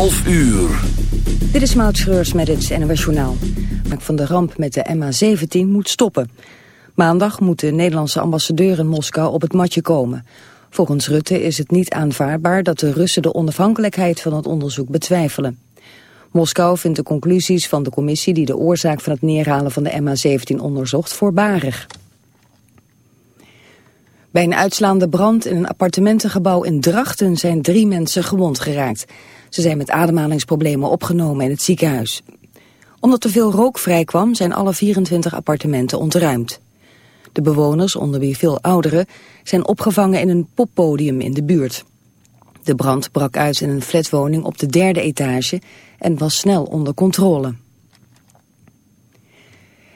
11 uur. Dit is Maud Schreurs met het NOS Journaal. Van de ramp met de MH17 moet stoppen. Maandag moet de Nederlandse ambassadeur in Moskou op het matje komen. Volgens Rutte is het niet aanvaardbaar dat de Russen de onafhankelijkheid van het onderzoek betwijfelen. Moskou vindt de conclusies van de commissie die de oorzaak van het neerhalen van de MH17 onderzocht voorbarig. Bij een uitslaande brand in een appartementengebouw in Drachten zijn drie mensen gewond geraakt. Ze zijn met ademhalingsproblemen opgenomen in het ziekenhuis. Omdat er veel rook vrijkwam zijn alle 24 appartementen ontruimd. De bewoners, onder wie veel ouderen, zijn opgevangen in een poppodium in de buurt. De brand brak uit in een flatwoning op de derde etage en was snel onder controle.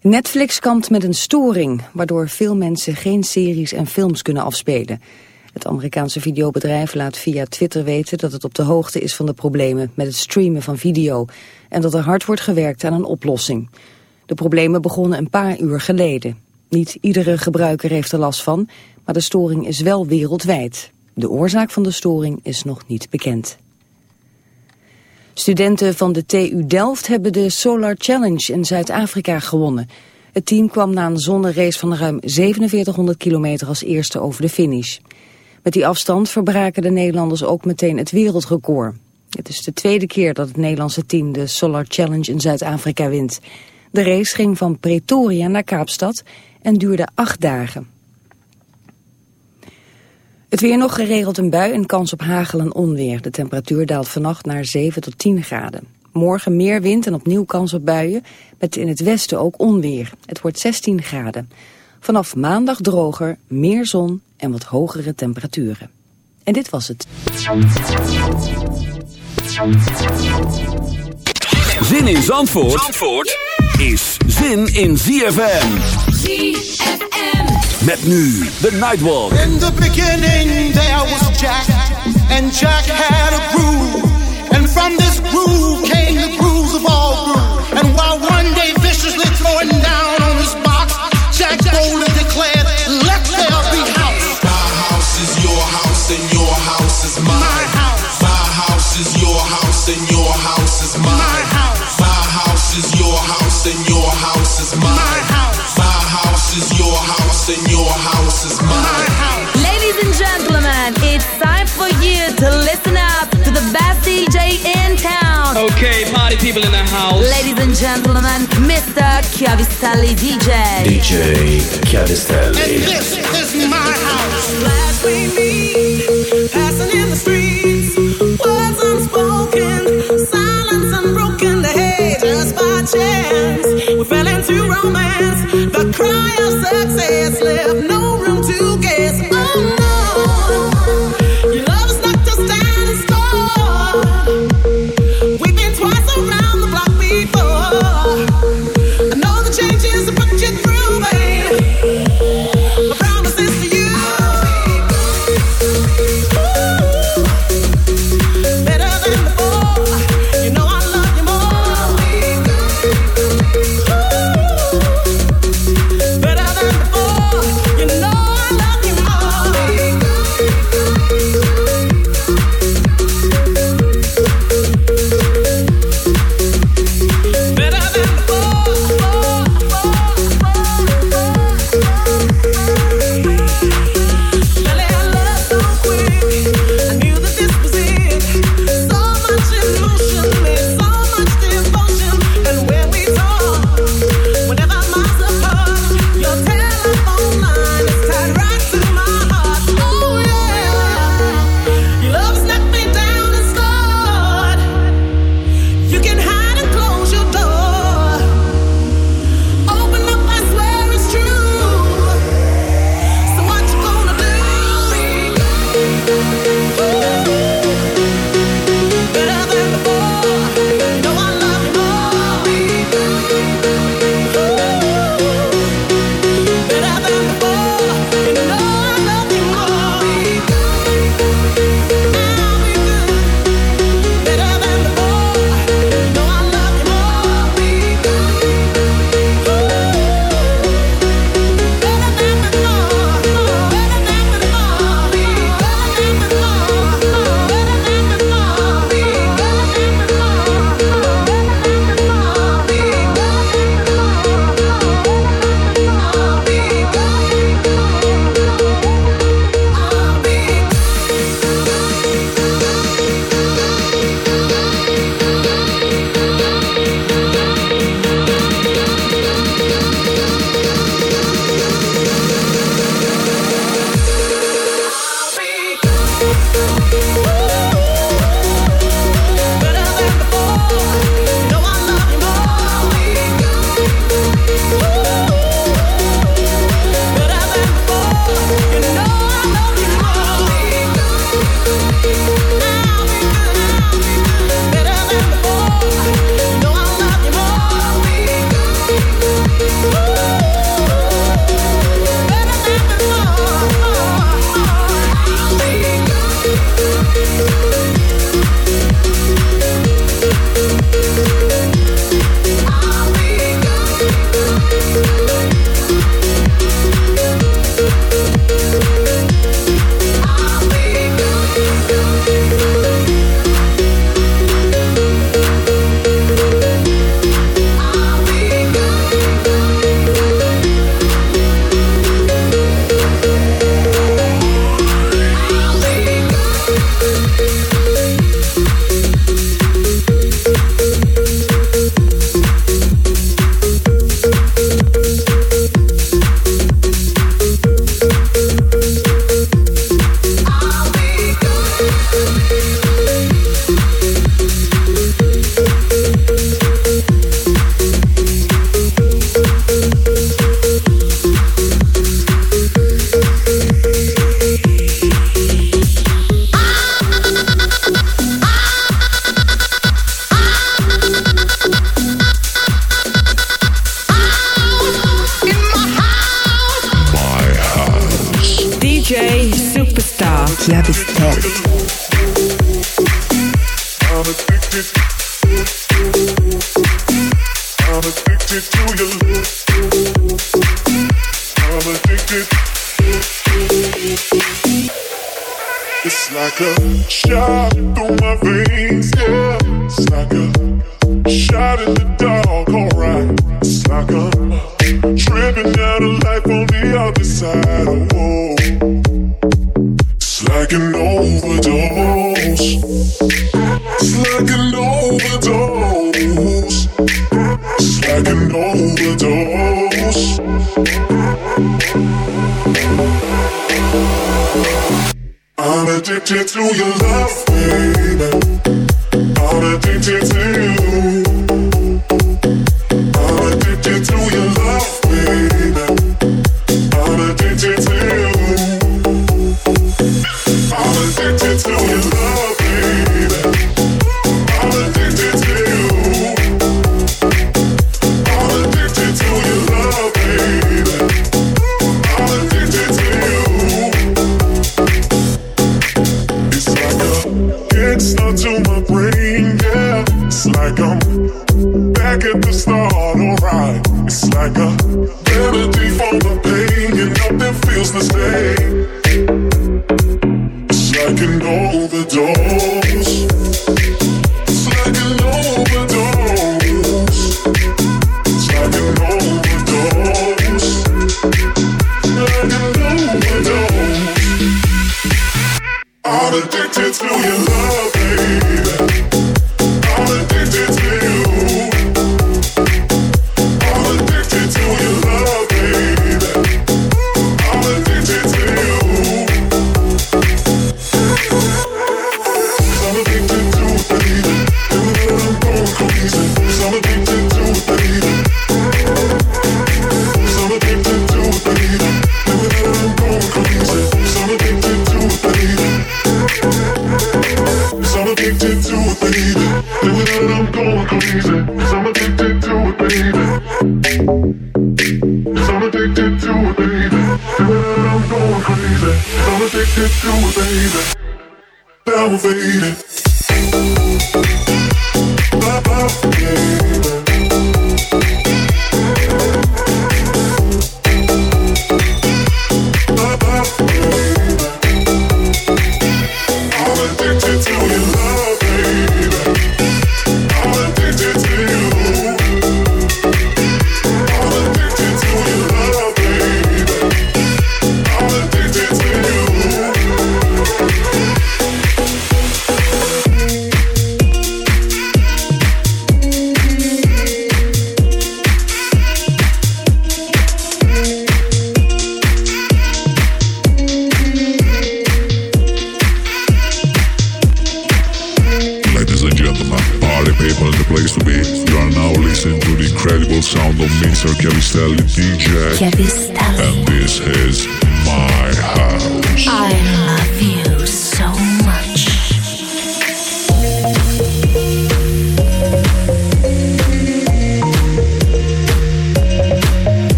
Netflix kampt met een storing, waardoor veel mensen geen series en films kunnen afspelen. Het Amerikaanse videobedrijf laat via Twitter weten dat het op de hoogte is van de problemen met het streamen van video en dat er hard wordt gewerkt aan een oplossing. De problemen begonnen een paar uur geleden. Niet iedere gebruiker heeft er last van, maar de storing is wel wereldwijd. De oorzaak van de storing is nog niet bekend. Studenten van de TU Delft hebben de Solar Challenge in Zuid-Afrika gewonnen. Het team kwam na een zonnerace van ruim 4700 kilometer als eerste over de finish. Met die afstand verbraken de Nederlanders ook meteen het wereldrecord. Het is de tweede keer dat het Nederlandse team de Solar Challenge in Zuid-Afrika wint. De race ging van Pretoria naar Kaapstad en duurde acht dagen. Het weer nog geregeld een bui en kans op hagel en onweer. De temperatuur daalt vannacht naar 7 tot 10 graden. Morgen meer wind en opnieuw kans op buien, met in het westen ook onweer. Het wordt 16 graden. Vanaf maandag droger, meer zon en wat hogere temperaturen. En dit was het. Zin in Zandvoort, Zandvoort is zin in ZFM. ZFM. Met nu de Nightwalk. In the beginning there was Jack, and Jack had a groove. And from this groove came the Jack boldly declared, let there be house. My house is your house and your house is mine. My house. My house is your house and your house is mine. My house. My house is your house and your house is mine. My house. My house is your house and your house is mine. DJ in town. Okay, party people in the house. Ladies and gentlemen, Mr. Chiavistelli DJ. DJ And this is my house. Last we meet, passing in the streets, words unspoken, silence unbroken. Hey, just by chance,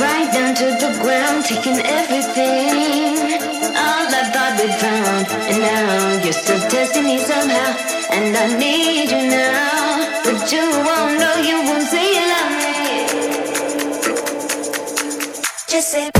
right down to the ground, taking everything. All I thought we'd found, and now you're still testing me somehow. And I need you now, but you won't know, you won't say you love me. Just say.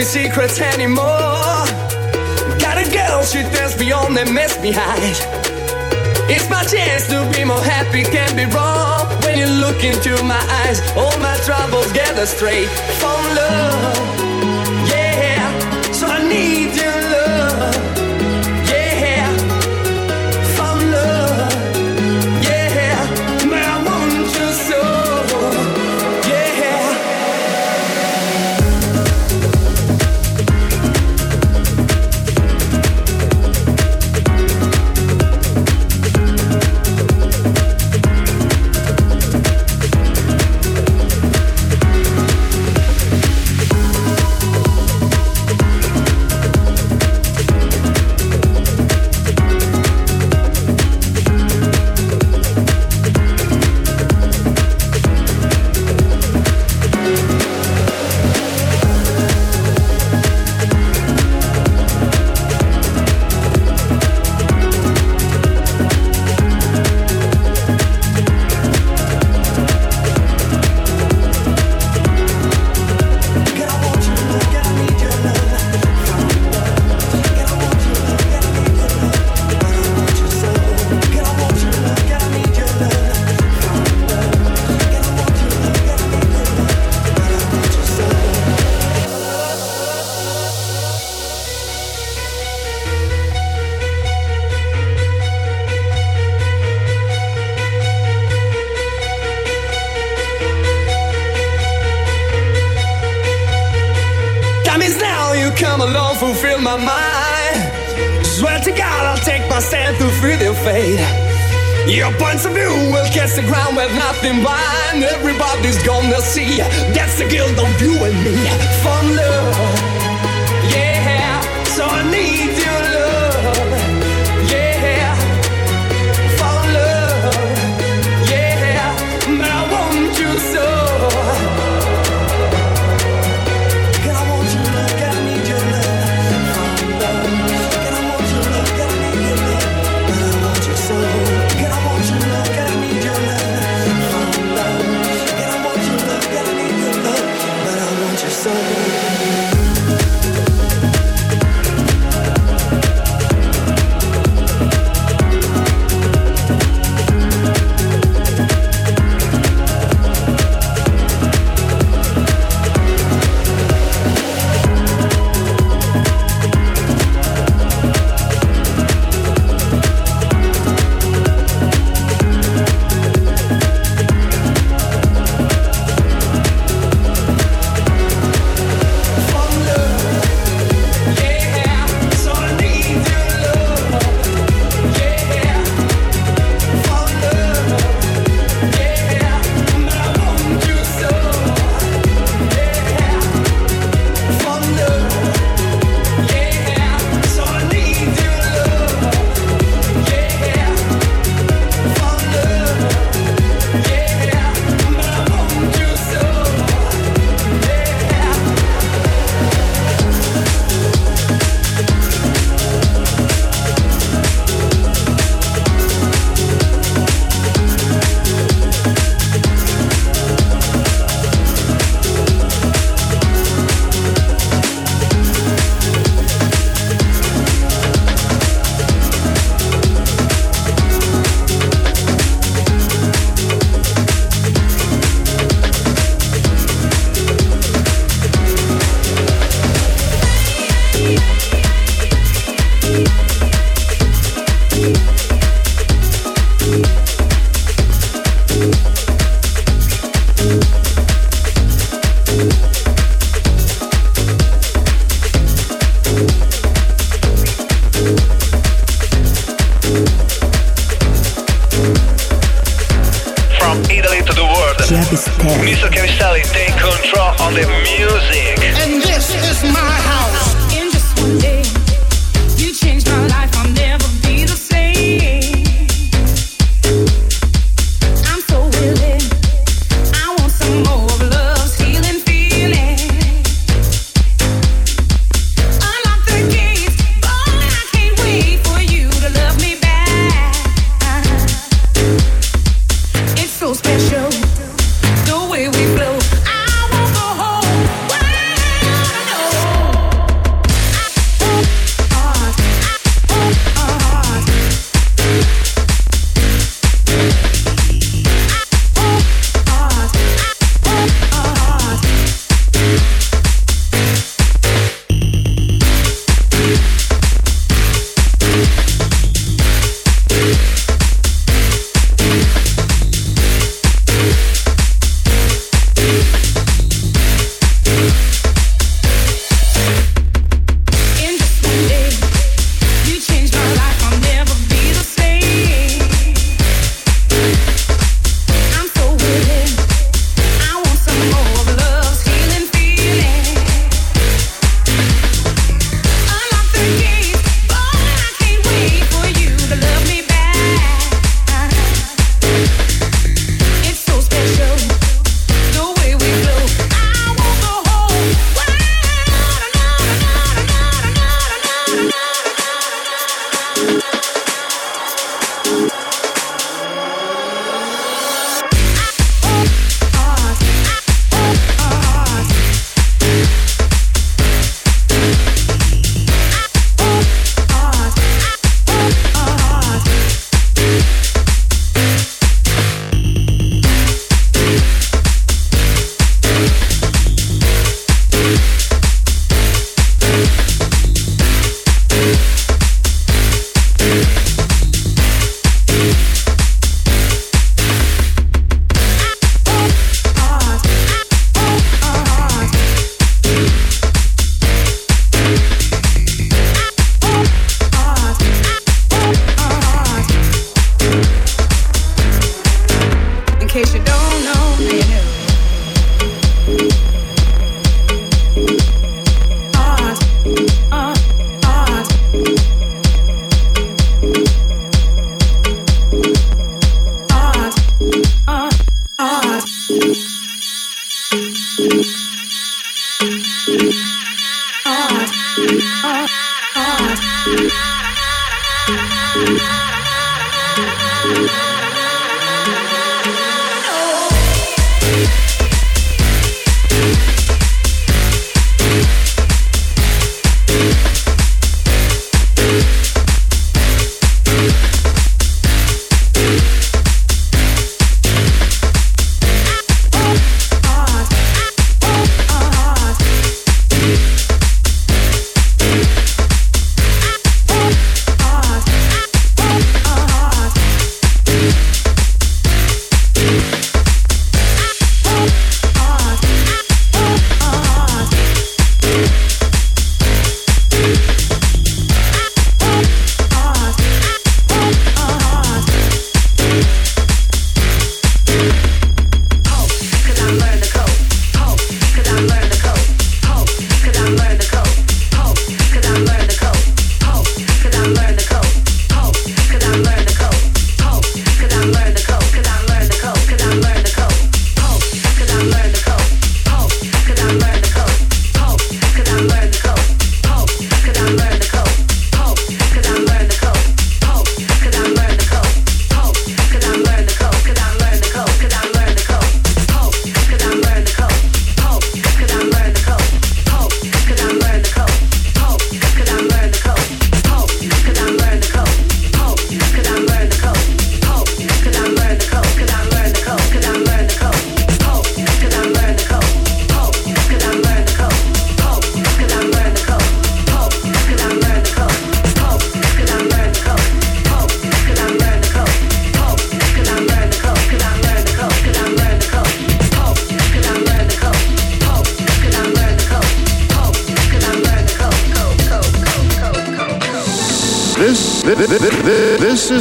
be secrets anymore. Got a girl, she dance beyond and miss behind. It's my chance to be more happy, can't be wrong. When you look into my eyes, all my troubles gather straight from love. Yeah, so I need Your points of view will catch the ground with nothing blind. Everybody's gonna see that's the guilt of you and me. From love,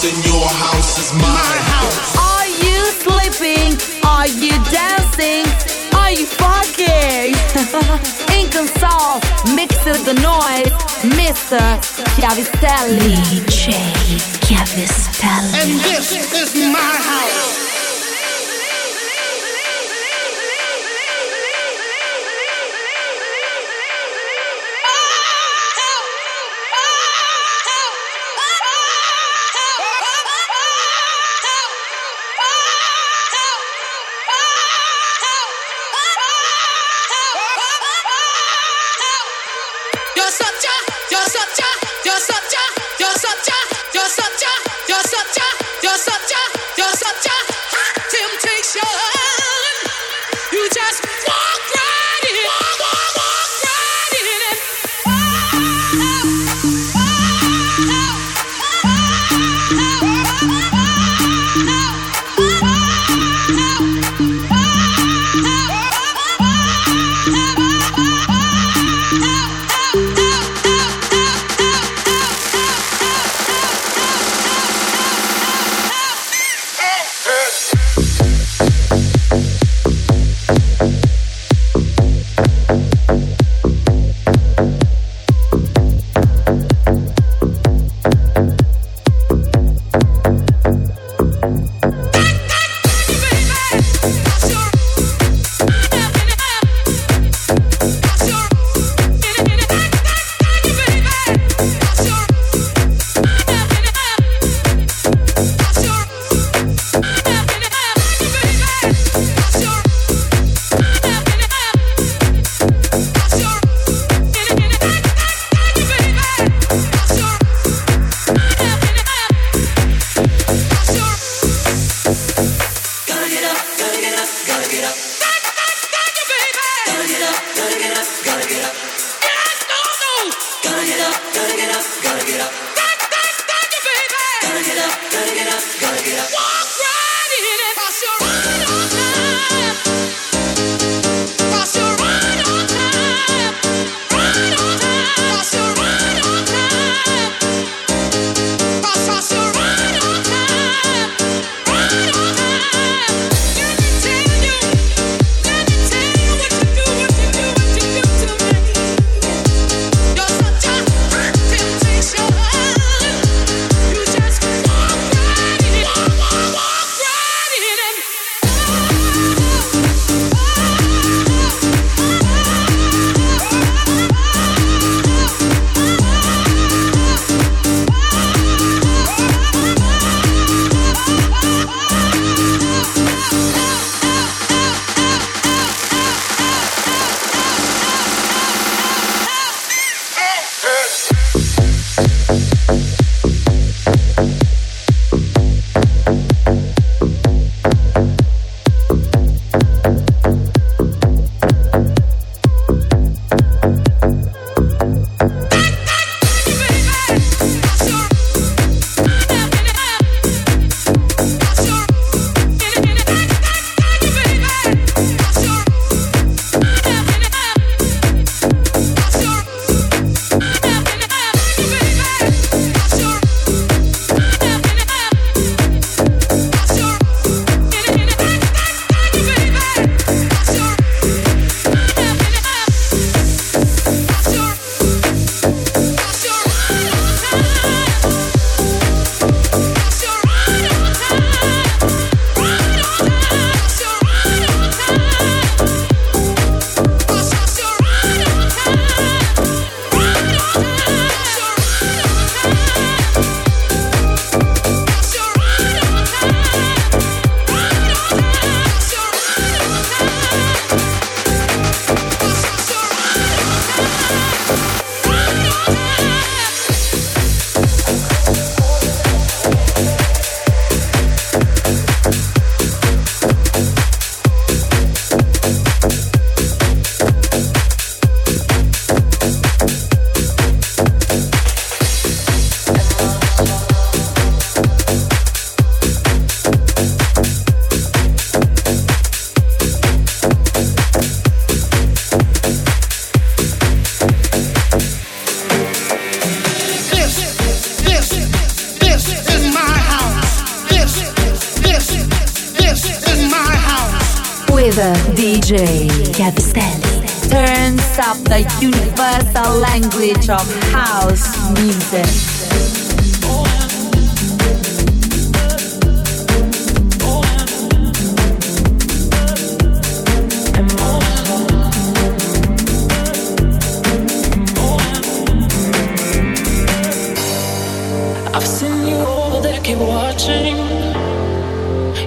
House and your house is my house. Are you sleeping? Are you dancing? Are you fucking? Inconsol, mixes the noise, Mr. Chiavistelli. DJ Chiavistelli. And this is my house.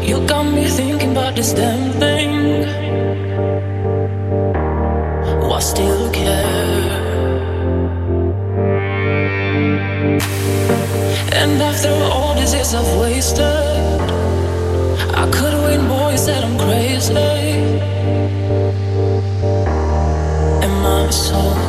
You got me thinking about this damn thing. Why still care? And after all these years I've wasted, I could win, more. You said I'm crazy. Am I so?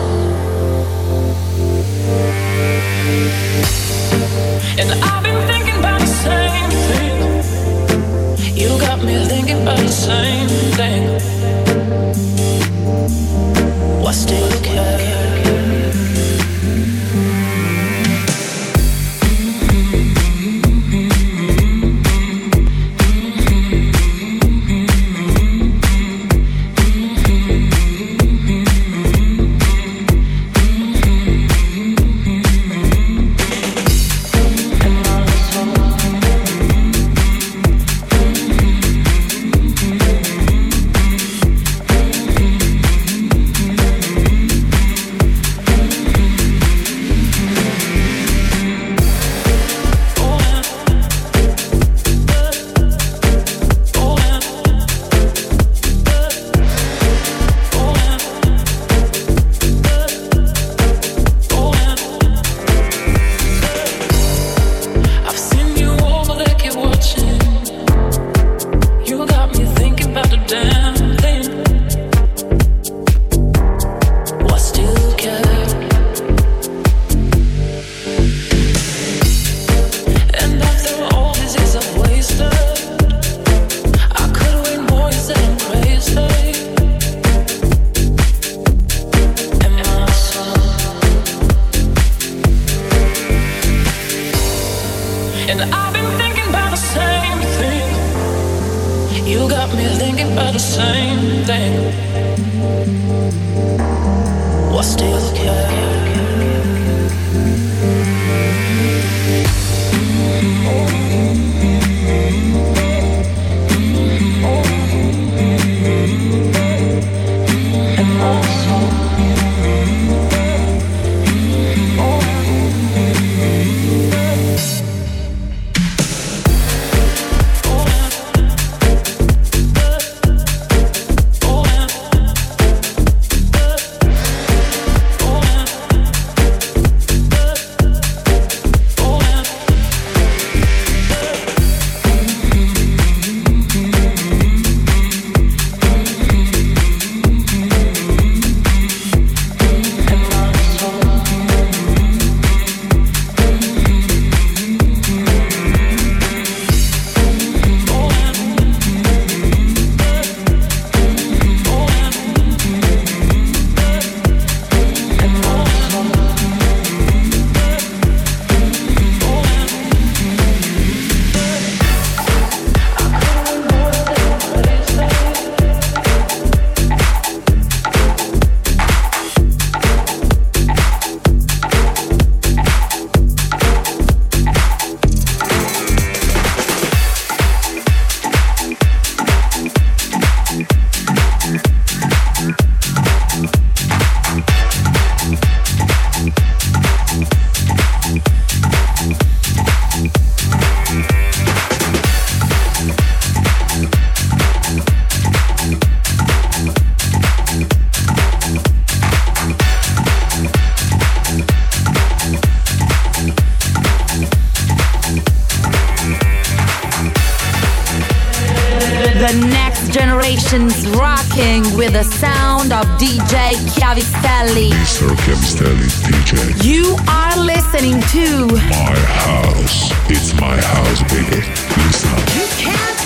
Generation's rocking with the sound of DJ Chiavistelli. Mr. Chiavistelli DJ. You are listening to My house. It's my house, baby. Listen up. You can't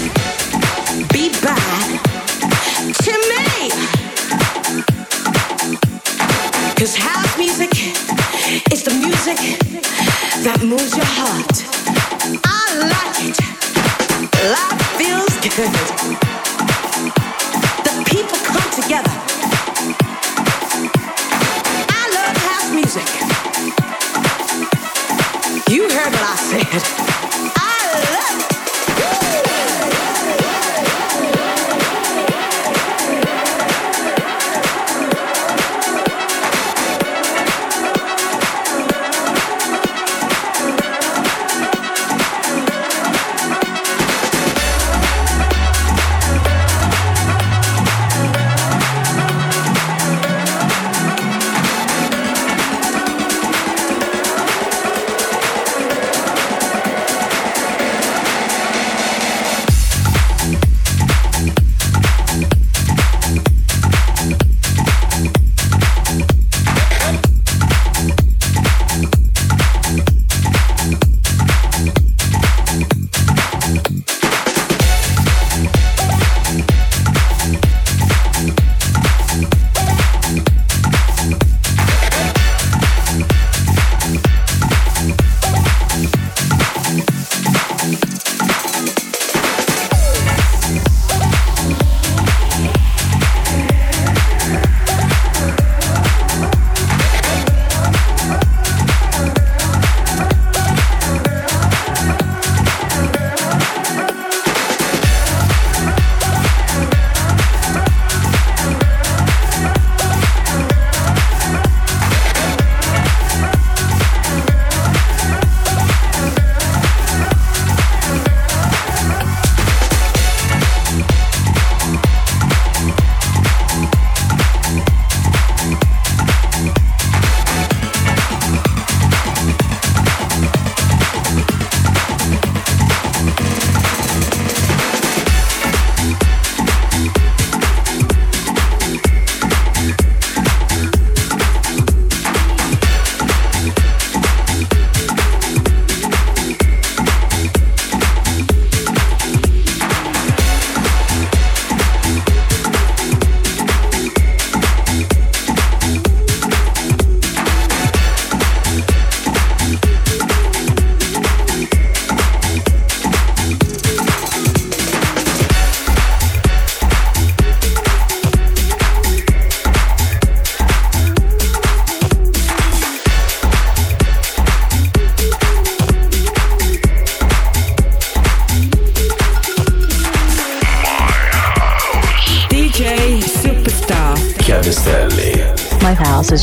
be bad to me. Cause house music is the music that moves your